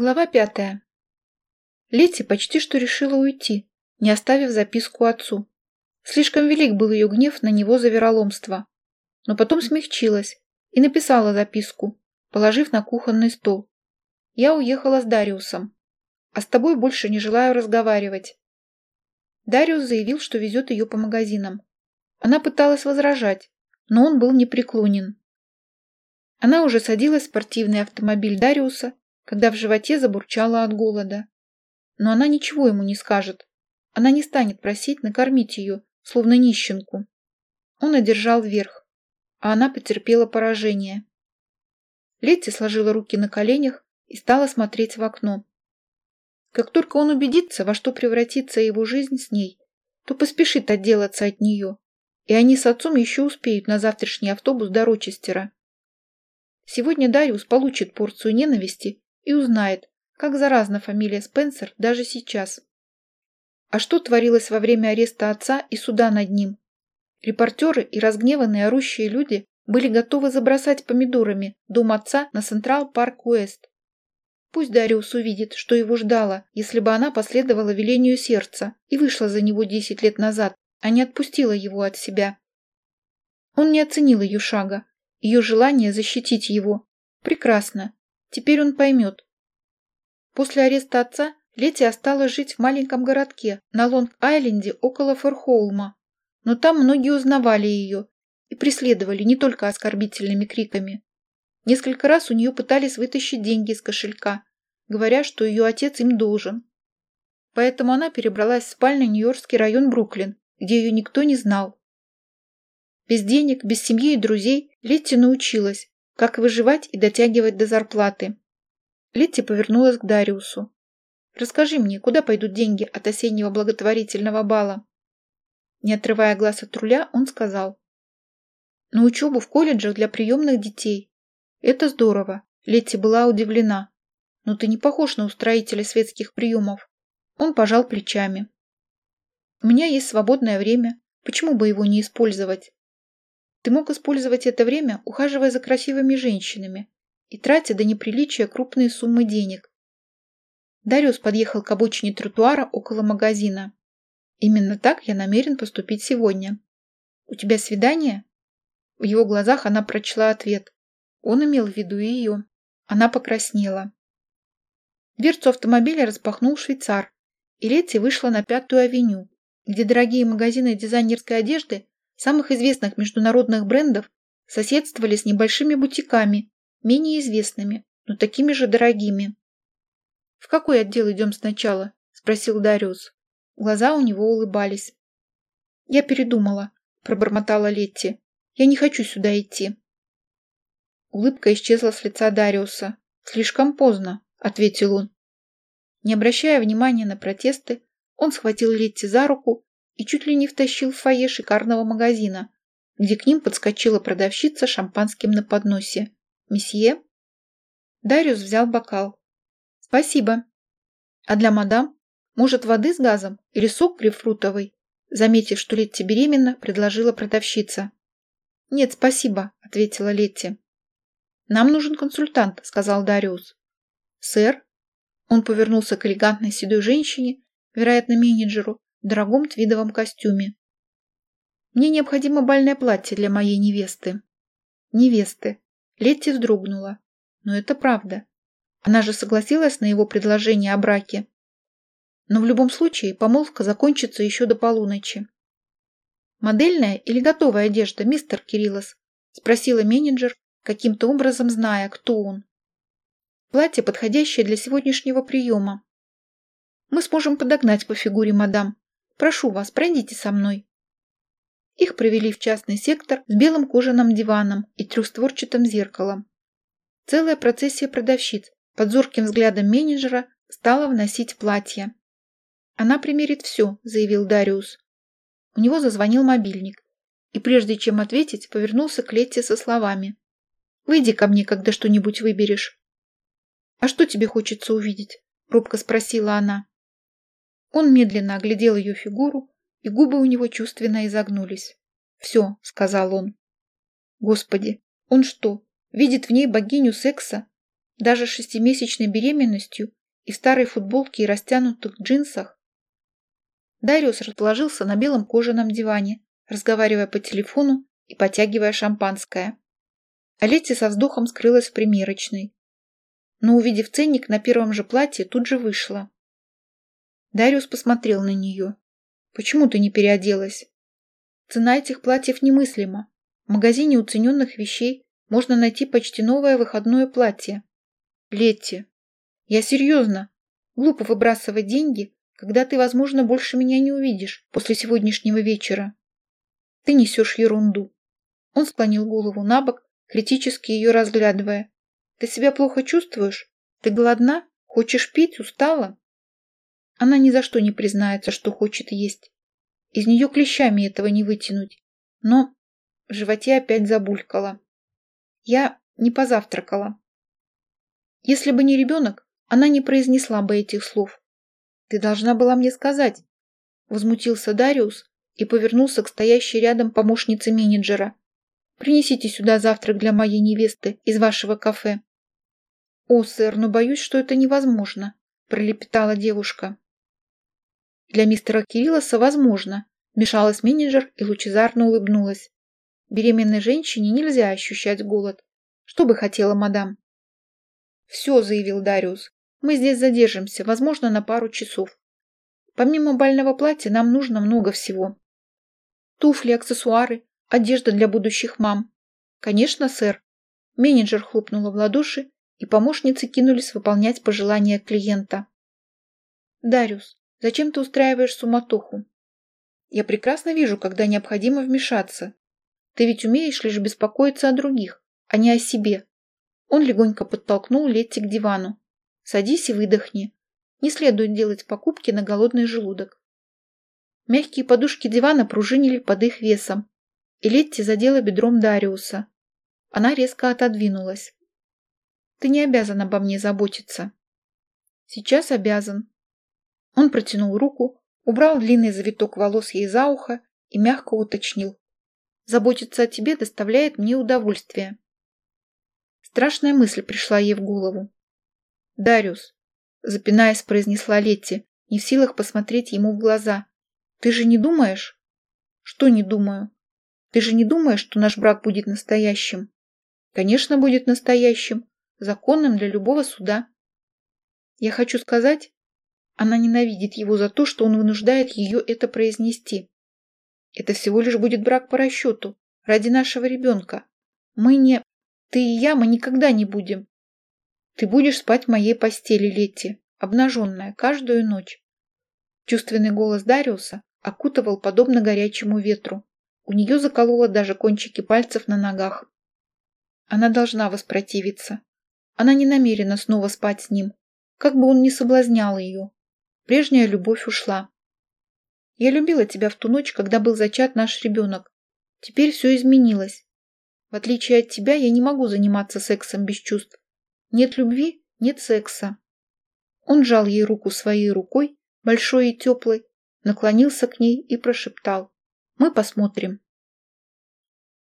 Глава пятая. Лети почти что решила уйти, не оставив записку отцу. Слишком велик был ее гнев на него за вероломство. Но потом смягчилась и написала записку, положив на кухонный стол. «Я уехала с Дариусом, а с тобой больше не желаю разговаривать». Дариус заявил, что везет ее по магазинам. Она пыталась возражать, но он был непреклонен. Она уже садилась в спортивный автомобиль Дариуса когда в животе забурчало от голода. Но она ничего ему не скажет. Она не станет просить накормить ее, словно нищенку. Он одержал верх, а она потерпела поражение. Летти сложила руки на коленях и стала смотреть в окно. Как только он убедится, во что превратится его жизнь с ней, то поспешит отделаться от нее, и они с отцом еще успеют на завтрашний автобус до Рочестера. Сегодня Дариус получит порцию ненависти и узнает, как заразна фамилия Спенсер даже сейчас. А что творилось во время ареста отца и суда над ним? Репортеры и разгневанные орущие люди были готовы забросать помидорами дом отца на Централ Парк Уэст. Пусть Дариус увидит, что его ждало, если бы она последовала велению сердца и вышла за него десять лет назад, а не отпустила его от себя. Он не оценил ее шага, ее желание защитить его. Прекрасно. Теперь он поймет. После ареста отца Лети осталась жить в маленьком городке на Лонг-Айленде около Форхолма. Но там многие узнавали ее и преследовали не только оскорбительными криками. Несколько раз у нее пытались вытащить деньги из кошелька, говоря, что ее отец им должен. Поэтому она перебралась в спальный нью-йоркский район Бруклин, где ее никто не знал. Без денег, без семьи и друзей Летти научилась, как выживать и дотягивать до зарплаты. Летти повернулась к Дариусу. «Расскажи мне, куда пойдут деньги от осеннего благотворительного бала?» Не отрывая глаз от руля, он сказал. «На учебу в колледжах для приемных детей. Это здорово». Летти была удивлена. «Но ты не похож на устроителя светских приемов». Он пожал плечами. «У меня есть свободное время. Почему бы его не использовать?» Ты мог использовать это время, ухаживая за красивыми женщинами и тратя до неприличия крупные суммы денег. Дариус подъехал к обочине тротуара около магазина. Именно так я намерен поступить сегодня. У тебя свидание? В его глазах она прочла ответ. Он имел в виду ее. Она покраснела. Дверцу автомобиля распахнул швейцар, и Летти вышла на Пятую авеню, где дорогие магазины дизайнерской одежды самых известных международных брендов соседствовали с небольшими бутиками, менее известными, но такими же дорогими. «В какой отдел идем сначала?» – спросил Дариус. Глаза у него улыбались. «Я передумала», – пробормотала Летти. «Я не хочу сюда идти». Улыбка исчезла с лица Дариуса. «Слишком поздно», – ответил он. Не обращая внимания на протесты, он схватил Летти за руку и чуть ли не втащил в фойе шикарного магазина, где к ним подскочила продавщица шампанским на подносе. «Месье?» Дариус взял бокал. «Спасибо. А для мадам? Может, воды с газом или сок грейпфрутовый?» Заметив, что Летти беременна, предложила продавщица. «Нет, спасибо», — ответила Летти. «Нам нужен консультант», — сказал Дариус. «Сэр?» Он повернулся к элегантной седой женщине, вероятно, менеджеру, дорогом твидовом костюме. Мне необходимо бальное платье для моей невесты. Невесты. Летти вздрогнула. Но это правда. Она же согласилась на его предложение о браке. Но в любом случае помолвка закончится еще до полуночи. «Модельная или готовая одежда, мистер Кириллос?» – спросила менеджер, каким-то образом зная, кто он. «Платье, подходящее для сегодняшнего приема. Мы сможем подогнать по фигуре мадам. Прошу вас, пройдите со мной». Их провели в частный сектор с белым кожаным диваном и трехстворчатым зеркалом. Целая процессия продавщиц под зорким взглядом менеджера стала вносить платье. «Она примерит все», – заявил Дариус. У него зазвонил мобильник, и прежде чем ответить, повернулся к Летте со словами. «Выйди ко мне, когда что-нибудь выберешь». «А что тебе хочется увидеть?» – робко спросила она. Он медленно оглядел ее фигуру, и губы у него чувственно изогнулись. «Все», — сказал он. «Господи, он что, видит в ней богиню секса? Даже с шестимесячной беременностью и в старой футболке и растянутых джинсах. Дариус расположился на белом кожаном диване, разговаривая по телефону и потягивая шампанское. А Летти со вздохом скрылась в примерочной. Но, увидев ценник на первом же платье, тут же вышла. Дариус посмотрел на нее. «Почему ты не переоделась?» Цена этих платьев немыслима. В магазине уцененных вещей можно найти почти новое выходное платье. Летти, я серьезно. Глупо выбрасывать деньги, когда ты, возможно, больше меня не увидишь после сегодняшнего вечера. Ты несешь ерунду. Он склонил голову на бок, критически ее разглядывая. Ты себя плохо чувствуешь? Ты голодна? Хочешь пить? Устала? Она ни за что не признается, что хочет есть. Из нее клещами этого не вытянуть. Но в животе опять забулькало. Я не позавтракала. Если бы не ребенок, она не произнесла бы этих слов. «Ты должна была мне сказать», — возмутился Дариус и повернулся к стоящей рядом помощнице менеджера. «Принесите сюда завтрак для моей невесты из вашего кафе». «О, сэр, но боюсь, что это невозможно», — пролепетала девушка. «Для мистера Кириллоса возможно», — вмешалась менеджер и лучезарно улыбнулась. «Беременной женщине нельзя ощущать голод. Что бы хотела мадам?» «Все», — заявил Дариус. «Мы здесь задержимся, возможно, на пару часов. Помимо бального платья нам нужно много всего. Туфли, аксессуары, одежда для будущих мам. Конечно, сэр». Менеджер хлопнула в ладоши, и помощницы кинулись выполнять пожелания клиента. «Дариус, зачем ты устраиваешь суматоху? Я прекрасно вижу, когда необходимо вмешаться. Ты ведь умеешь лишь беспокоиться о других, а не о себе. Он легонько подтолкнул Летти к дивану. «Садись и выдохни. Не следует делать покупки на голодный желудок». Мягкие подушки дивана пружинили под их весом, и Летти задела бедром Дариуса. Она резко отодвинулась. «Ты не обязан обо мне заботиться». «Сейчас обязан». Он протянул руку, убрал длинный завиток волос ей за ухо и мягко уточнил. «Заботиться о тебе доставляет мне удовольствие». Страшная мысль пришла ей в голову. «Дариус», — запинаясь, произнесла Летти, не в силах посмотреть ему в глаза. «Ты же не думаешь?» «Что не думаю? Ты же не думаешь, что наш брак будет настоящим?» «Конечно, будет настоящим, законным для любого суда». «Я хочу сказать...» Она ненавидит его за то, что он вынуждает ее это произнести. «Это всего лишь будет брак по расчету, ради нашего ребенка. Мы не...» Ты и я, мы никогда не будем. Ты будешь спать в моей постели, Летти, обнаженная, каждую ночь. Чувственный голос Дариуса окутывал подобно горячему ветру. У нее закололо даже кончики пальцев на ногах. Она должна воспротивиться. Она не намерена снова спать с ним, как бы он ни соблазнял ее. Прежняя любовь ушла. Я любила тебя в ту ночь, когда был зачат наш ребенок. Теперь все изменилось. В отличие от тебя, я не могу заниматься сексом без чувств. Нет любви – нет секса. Он жал ей руку своей рукой, большой и теплой, наклонился к ней и прошептал. Мы посмотрим.